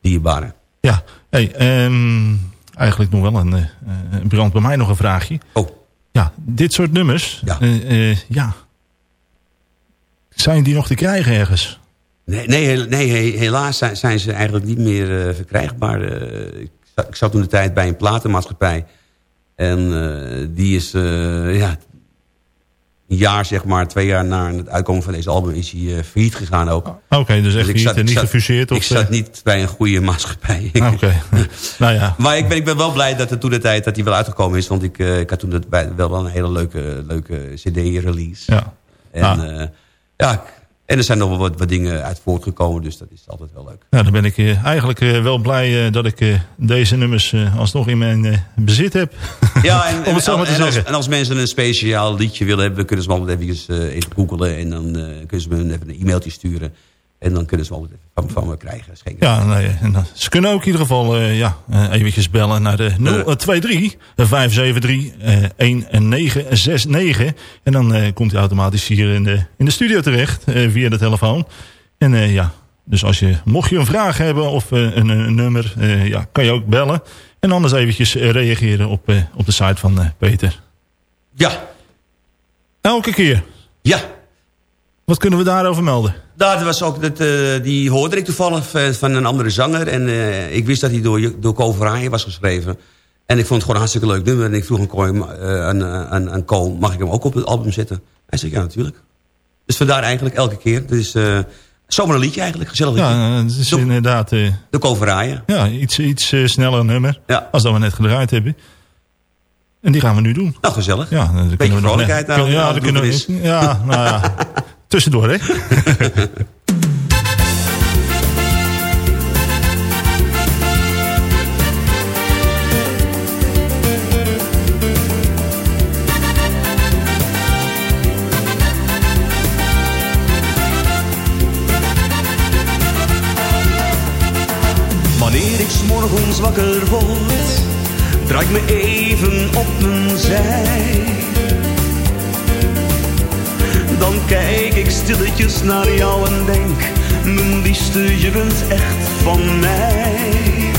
F: dierbare.
C: Ja, hey, ehm, eigenlijk nog wel een, brand bij mij nog een vraagje.
F: Oh,
C: Ja, dit soort nummers,
F: Ja.
C: ja. Zijn die nog te krijgen ergens?
F: nee, nee, nee he- helaas zijn, zijn ze eigenlijk niet meer verkrijgbaar. Ik, zat- ik zat toen de tijd bij een platenmaatschappij. En die is ja, een jaar, zeg maar, twee jaar na het uitkomen van deze album... is hij eh, failliet gegaan ook.
C: Oké, dus echt niet,
F: zat-
C: eh,
F: ik
C: niet
F: zat-
C: gefuseerd?
F: Ik zat
C: eh,
F: niet bij een goede maatschappij.
C: Oké, nou ja.
F: Maar ik ben, ik ben wel blij dat het toen de tijd dat hij wel uitgekomen is. Want ik, ik had toen het bij, wel een hele leuke, leuke cd-release.
C: ja.
F: En, eh, ja, ik- en er zijn nog wel wat, wat dingen uit voortgekomen. Dus dat is altijd wel leuk.
C: Nou, dan ben ik eh, eigenlijk eh, wel blij eh, dat ik deze nummers alsnog in mijn bezit heb.
F: Ja, en,
C: Om het zo maar te
F: en, als,
C: zeggen.
F: en als mensen een speciaal liedje willen hebben... kunnen ze me altijd even, even googelen. En dan kunnen ze me even een e-mailtje sturen. En dan kunnen ze even van, me krijgen.
C: Ja, nee, en, dan- ze kunnen ook in ieder geval eh, ja, eh, eventjes bellen naar de 023 573 eh, 1969. En dan eh, komt hij automatisch hier in de, in de studio terecht eh, via de telefoon. En eh, ja, dus als je, mocht je een vraag hebben of eh, een, een nummer, eh, ja, kan je ook bellen. En anders eventjes eh, reageren op, eh, op de site van eh, Peter.
F: ja,
C: Elke keer.
F: ja.
C: Wat kunnen we daarover melden?
F: Dat was ook dat, eh, die hoorde ik toevallig van, van een andere zanger. En eh, ik wist dat hij door, door Ko Verhaaien was geschreven. En ik vond het gewoon een hartstikke leuk nummer. En ik vroeg aan, Ko, eh, aan, aan, aan Ko, mag ik hem ook op het album zetten? Hij zei, ja, natuurlijk. Dus vandaar eigenlijk elke keer. Het is eh, zomaar een liedje eigenlijk, gezellig liedje.
C: Ja, eh, het is inderdaad eh,
F: De Ko Verhaaien.
C: ja, iets, iets eh, sneller nummer.
F: Ja.
C: Als dat we net gedraaid hebben. En die gaan we nu doen.
F: Nou, gezellig.
C: Ja, dan
F: Beetje
C: kunnen we nog net-
F: aan-
C: ja, dan kunnen we, ja, nou ja. Tussendoor, hè?
D: Wanneer ik morgens wakker word, draai ik me even op mijn zij. Dan kijk ik stilletjes naar jou en denk, mijn liefste, je bent echt van mij.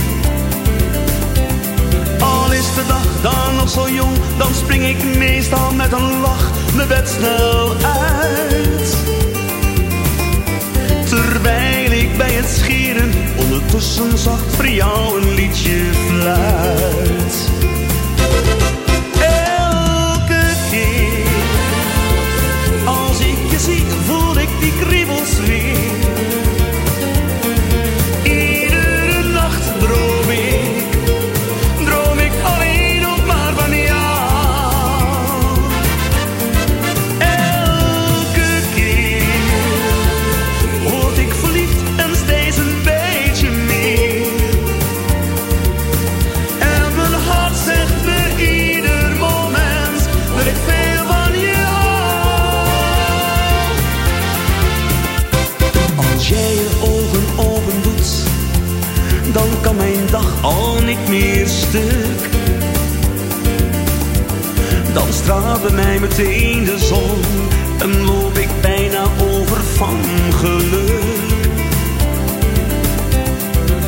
D: Al is de dag dan nog zo jong, dan spring ik meestal met een lach mijn bed snel uit. Terwijl ik bij het scheren ondertussen zacht voor jou een liedje fluit. Stuk. Dan straalt bij mij meteen de zon en loop ik bijna over van geluk.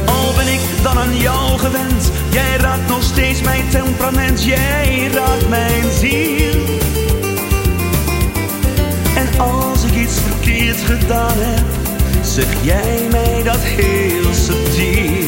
D: Al ben ik dan aan jou gewend, jij raakt nog steeds mijn temperament, jij raakt mijn ziel. En als ik iets verkeerd gedaan heb, zeg jij mij dat heel subtiel.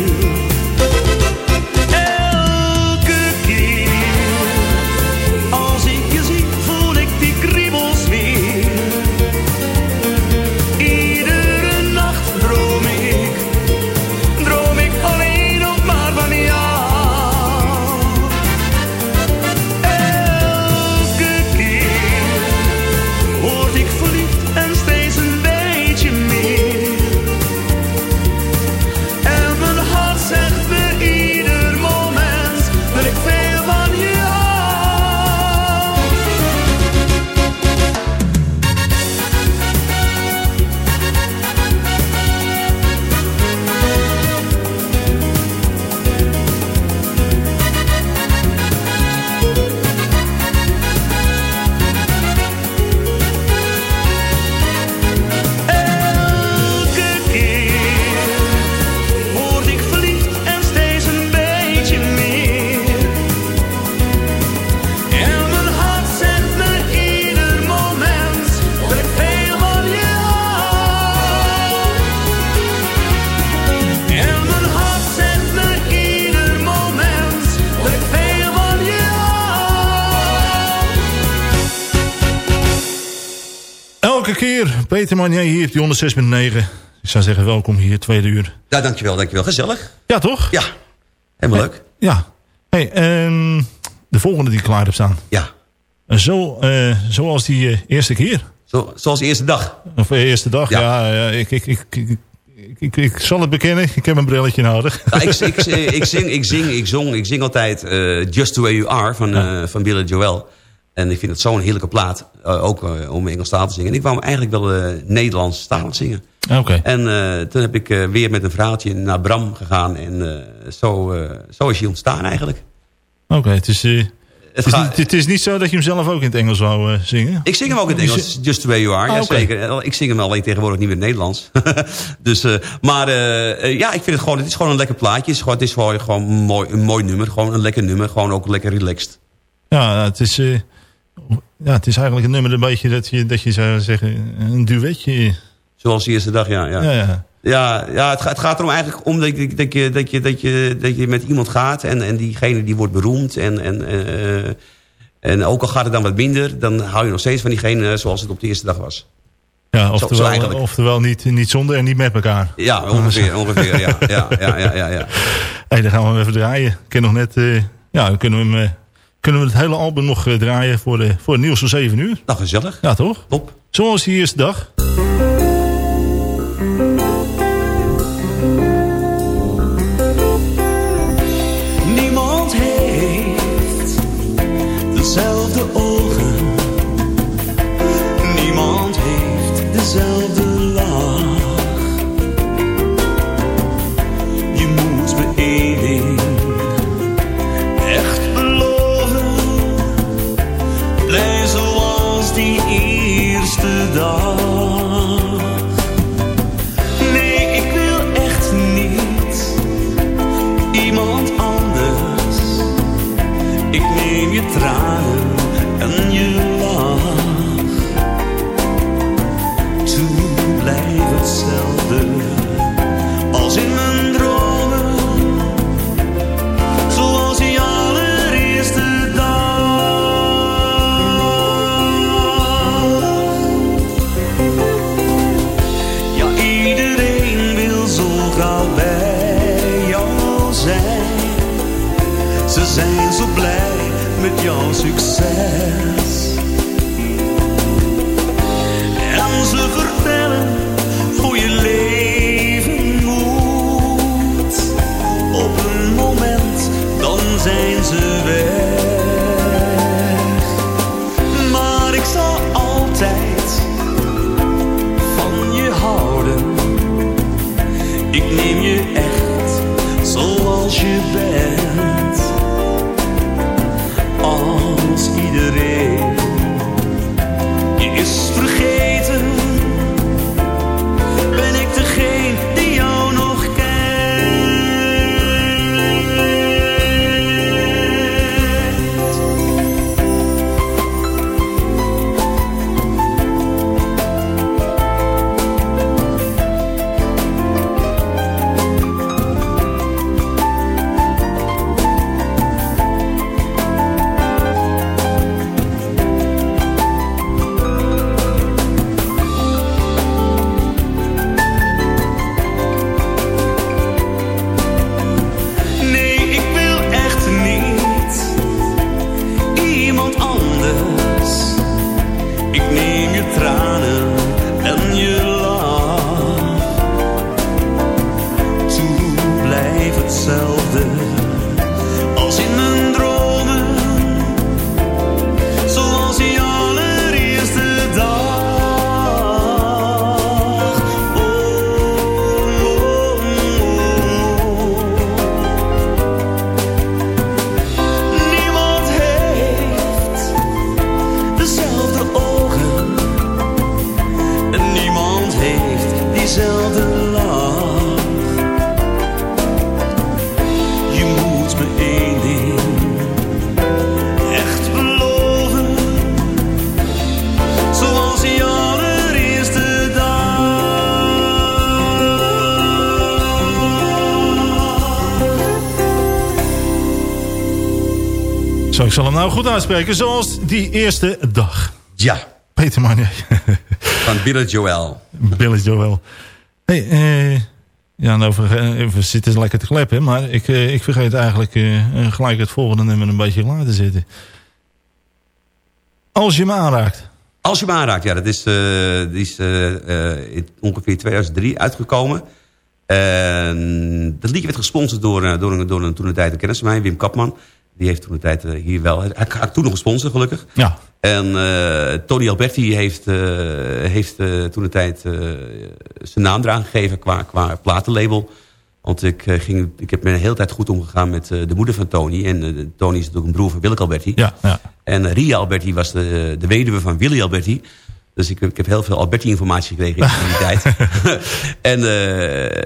D: Keer Peter Manier hier op die 106.9. Ik zou zeggen welkom hier, tweede uur.
F: Ja, dankjewel, dankjewel. Gezellig.
D: Ja, toch?
F: Ja, helemaal leuk.
D: Ja. Hey, ehm, de volgende die klaar heb staan.
F: Ja,
D: Zo, eh, zoals die eh, eerste keer.
F: Zo, zoals de eerste dag.
D: Of de eerste dag. Ja,
F: Ja.
D: ja, ik, ik, ik, ik, ik, ik, ik zal het bekennen. Ik heb een brilletje nodig.
F: Ja, ik, ik, ik, zing, ik, zing, ik, zong, ik zing altijd eh, Just The Way You Are van, eh van Billy Joel. En ik vind het zo'n heerlijke plaat. eh, ook eh, om Engels taal te zingen. En ik wou eigenlijk wel eh Nederlands taal zingen.
D: Oké.
F: En eh, toen heb ik eh, weer met een vrouwtje naar Bram gegaan. En eh, zo, eh, zo is hij ontstaan eigenlijk.
D: Oké, het, is, eh,
F: Het
D: het, is het is niet zo dat je hem zelf ook in het Engels wou eh, zingen?
F: Ik zing hem ook in het Engels, Just The Way You Are.
D: Ah,
F: ja, zeker. Ik zing hem alleen tegenwoordig niet meer in het Nederlands. dus, eh, maar eh, eh, ja, ik vind het gewoon, het is gewoon een lekker plaatje. Het is gewoon, het is gewoon, mooi, een mooi nummer. Gewoon een lekker nummer. Gewoon ook lekker relaxed.
D: Ja, het is, eh, ja, het is eigenlijk een nummer een beetje dat je, dat je zou zeggen, een duetje.
F: Zoals de eerste dag, ja. Ja,
D: Ja,
F: ja.
D: ja.
F: ja, het, gaat, het gaat erom eigenlijk om dat je, dat je, dat je, dat je, dat je met iemand gaat. En, en diegene die wordt beroemd. En, en, eh, en ook al gaat het dan wat minder. Dan hou je nog steeds van diegene zoals het op de eerste dag was.
D: ja oftewel, oftewel niet, niet zonder en niet met elkaar.
F: Ja, ongeveer. ongeveer ja, ja, ja, ja, ja, ja.
D: Hey, dan gaan we hem even draaien. Ik ken nog net, eh, ja, dan kunnen we, hem, eh, kunnen we het hele album nog eh, draaien voor, de, voor het nieuws van 7 uur.
F: Nou, gezellig.
D: Ja, toch?
F: Top.
D: Zoals die eerste dag. Nou goed uitspreken. Zoals die eerste dag.
F: Ja.
D: Peter Marnier.
F: van Billy Joel.
C: Billy Joel. Hey, eh, ja, nou, we, we zitten lekker te kleppen, maar ik, eh, ik vergeet eigenlijk eh, gelijk het volgende nummer een beetje laten zitten. Als je me aanraakt.
F: Als je me aanraakt, ja, dat is, eh, die is eh, eh, in ongeveer 2003 uitgekomen. En dat liedje werd gesponsord door, eh, door, een, door een toen de tijd kennis van mij, Wim Kapman. Die heeft toen de tijd eh, hier wel... Hij had toen nog gesponsord, gelukkig.
C: Ja.
F: En eh, Tony Alberti heeft, eh, heeft toen de tijd zijn naam eraan gegeven qua, qua platenlabel. Want ik, ging, ik heb me de hele tijd goed omgegaan met de moeder van Tony. En Tony is natuurlijk een broer van Willeke Alberti.
C: Ja, ja.
F: En Ria Alberti was de, de weduwe van Willy Alberti. Dus ik, ik heb heel veel Alberti-informatie gekregen in die tijd. en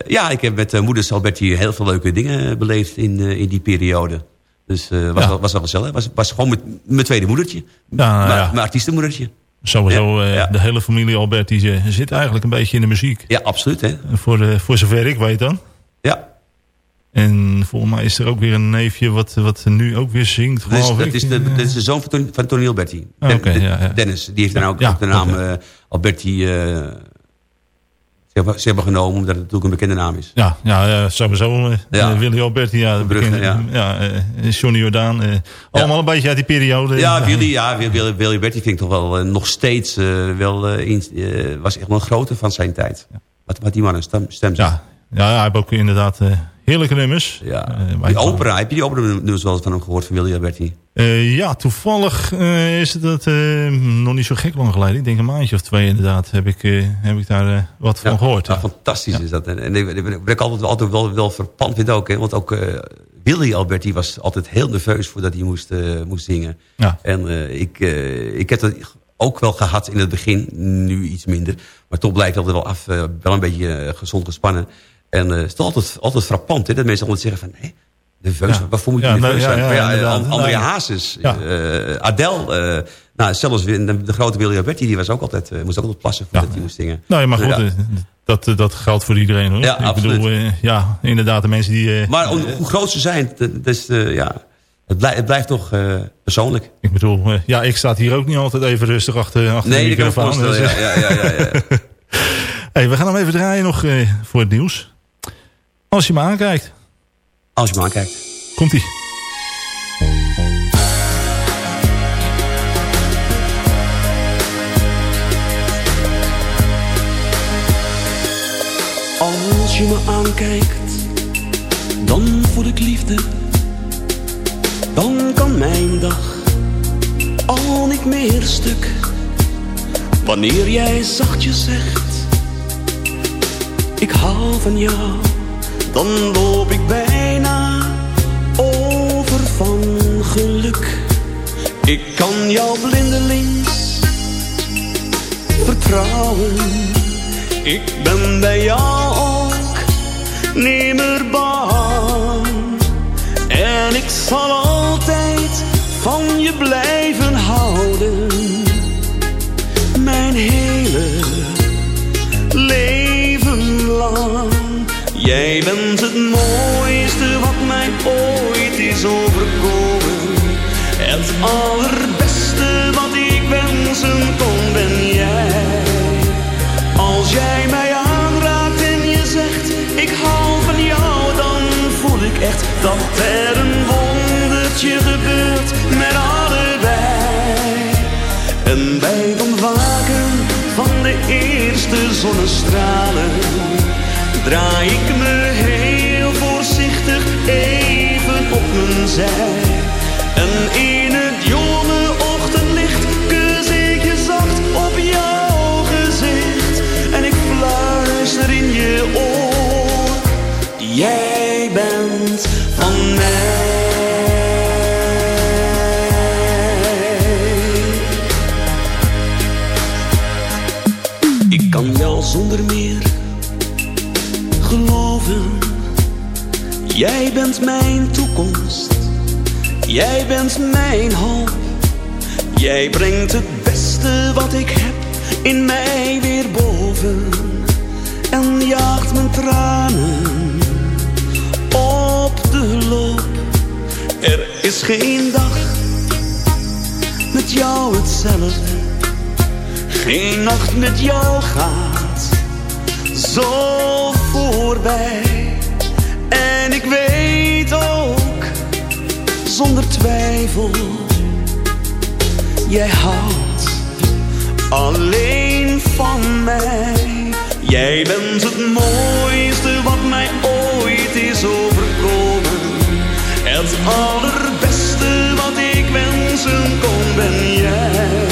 F: ja, ik heb met uh, moeders Alberti heel veel leuke dingen beleefd in, in die periode. Dus eh was,
C: Ja.
F: wel, was wel gezellig. Was, was gewoon met mijn tweede moedertje.
C: Ja,
F: mijn,
C: ja.
F: mijn artiestenmoedertje.
C: Sowieso,
F: Ja,
C: eh, de hele familie Alberti eh, zit eigenlijk een beetje in de muziek.
F: Ja, absoluut. Hè?
C: Voor, voor zover ik weet dan.
F: Ja,
C: En volgens mij is er ook weer een neefje wat, wat nu ook weer zingt,
F: dus, dat,
C: ik.
F: is de, dat is de zoon van, Tony- van Tony Alberti. De-. Dennis, die heeft dan ook, de naam Alberti ze hebben, ze hebben genomen, omdat het natuurlijk een bekende naam is.
C: Ja, ja, sowieso. eh,
F: Ja.
C: eh, Willy Alberti, ja, de
F: Brugge,
C: bekende- ja. eh, Johnny Jordaan. eh, allemaal een beetje uit die periode.
F: Ja, Willy, ja, Willy, Willy, Bertie vind ik toch wel eh, nog steeds eh, wel, eh, eh, was echt wel een grote van zijn tijd. Wat, wat die man een stem, stem zegt.
C: Ja, ja, hij heeft ook inderdaad eh, heerlijke nummers.
F: Ja.
C: Eh,
F: die opera, heb je die opera nummers wel eens van hem gehoord van Willy Alberti?
C: Eh, ja, toevallig eh, is het dat, nog niet zo gek lang geleden. Ik denk een maandje of twee inderdaad. Heb ik, heb ik daar wat van gehoord.
F: Ja,
C: Ja.
F: fantastisch is dat. En, ik, ik, ben- altijd, altijd wel, wel verpand vind ook. Hè, want ook Willy Alberti was altijd heel nerveus voordat hij moest, moest zingen.
C: Ja.
F: En ik, ik heb dat ook wel gehad in het begin, nu iets minder. Maar toch blijft altijd wel af, wel een beetje gezond gespannen. En eh, het is toch altijd, altijd frappant hè, dat mensen altijd zeggen van... Hé, nerveus,
C: Ja.
F: waarvoor moet je
C: Ja,
F: nerveus
C: nou,
F: zijn?
C: ja,
F: ja, André
C: Nou,
F: Hazes, eh, Adele... eh, nou, zelfs de, de grote Willy Alberti, die was ook altijd, eh, moest ook altijd plassen voordat hij moest zingen.
C: Nou maar goed, eh, dat, eh, dat geldt voor iedereen hoor.
F: Ja,
C: ik
F: absoluut.
C: bedoel, eh, ja, inderdaad, de mensen die... eh,
F: Maar hoe groot ze zijn, dat is, eh, ja, het, blijft, het blijft toch eh, persoonlijk.
C: Ik bedoel, eh, ja, ik sta hier ook niet altijd even rustig achter, achter
F: Nee,
C: de
F: dat kan ik
C: microfoon. Dus,
F: Ja, ja, ja, ja, ja.
C: hey, we gaan hem even draaien nog eh, voor het nieuws. Als je me aankijkt,
F: Als je me aankijkt.
C: komt-ie.
D: Als je me aankijkt, dan voel ik liefde. Dan kan mijn dag al niet meer stuk. Wanneer jij zachtjes zegt, ik hou van jou. Dan loop ik bijna over van geluk. Ik kan jou blindelings vertrouwen. Ik ben bij jou ook nimmer bang. En ik zal altijd van je blijven Jij bent het mooiste wat mij ooit is overkomen. Het allerbeste wat ik wensen kon ben jij. Als jij mij aanraakt en je zegt ik hou van jou, dan voel ik echt dat er een wondertje gebeurt met allebei. En bij het ontwaken van de eerste zonnestralen draai ik me heel voorzichtig even op mijn zij. En in het jonge ochtendlicht kus ik je zacht op jouw gezicht. En ik fluister in je oor, jij bent van mij. Ik kan jou zonder meer Jij bent mijn toekomst. Jij bent mijn hoop. Jij brengt het beste wat ik heb in mij weer boven. En jaagt mijn tranen op de loop. Er is geen dag met jou hetzelfde. Geen nacht met jou gaat zo voorbij. Zonder twijfel, jij houdt alleen van mij. Jij bent het mooiste wat mij ooit is overkomen. Het allerbeste wat ik wensen kon ben jij.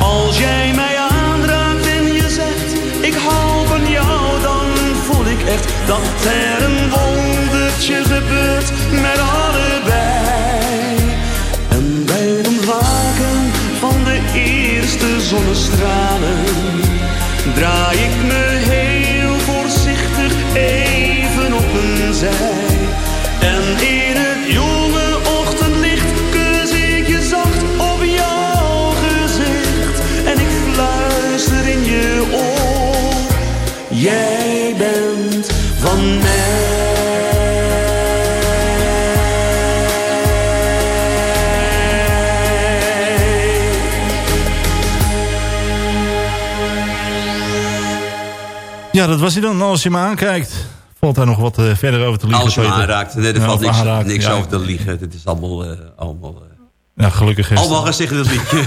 D: Als jij mij aanraakt en je zegt ik hou van jou, dan voel ik echt dat er een wondertje gebeurt met allebei. Zonnestralen draai ik me heel voorzichtig even op een zij.
C: Ja, dat was hij dan. Als je me aankijkt, valt daar nog wat eh, verder over te liegen.
F: Als je me aanraakt, nee, er
C: Ja,
F: valt niks,
C: aanraakt,
F: niks
C: ja.
F: over te liegen. Het is allemaal... eh, allemaal eh,
C: Ja, gelukkig is
F: Allemaal gezegd in het liedje.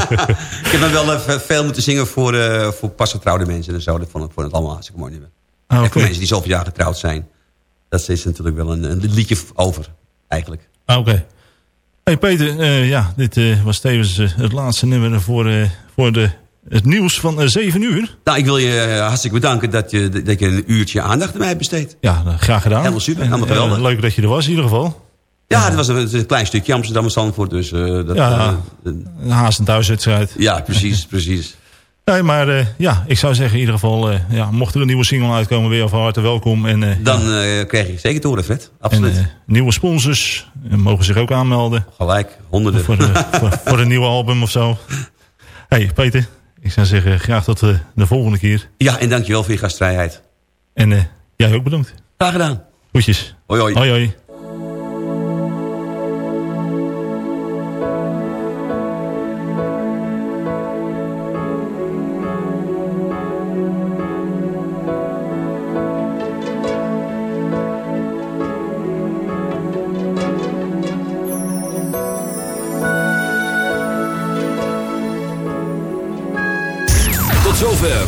F: ik heb dan wel veel moeten zingen voor, eh, voor pas getrouwde mensen en zo. Dat vond ik, vond het allemaal hartstikke mooi nummer.
C: Ah,
F: En voor mensen die zoveel jaar getrouwd zijn. Dat is natuurlijk wel een, een liedje over, eigenlijk.
C: Ah, Oké. Hey Peter, ja, dit was tevens het laatste nummer voor, voor de, het nieuws van eh 7 uur.
F: Nou, ik wil je eh, hartstikke bedanken dat je, dat je een uurtje aandacht aan mij hebt besteed.
C: Ja, nou, graag gedaan.
F: Helemaal super,
C: En,
F: helemaal
C: eh,
F: geweldig.
C: leuk dat je er was in ieder geval.
F: Ja, het was een, klein stukje Amsterdam en Zandvoort. Dus, eh, dat,
C: Ja,
F: eh,
C: Een haast en thuiswedstrijd.
F: ja, precies, precies.
C: Nee, maar eh, ja, ik zou zeggen in ieder geval, eh, ja, mocht er een nieuwe single uitkomen, weer van harte welkom. En, eh,
F: Dan eh, krijg je zeker te horen, Fred.
C: en
F: Absoluut.
C: eh, nieuwe sponsors eh, mogen zich ook aanmelden
F: Gelijk, honderden.
C: voor, de, voor, voor een nieuwe album of zo. Hey Peter, ik zou zeggen graag tot eh, de volgende keer.
F: Ja, en dankjewel voor je gastvrijheid.
C: En eh, jij ook bedankt.
F: Graag gedaan.
C: Groetjes.
F: Hoi, hoi.
C: Hoi hoi.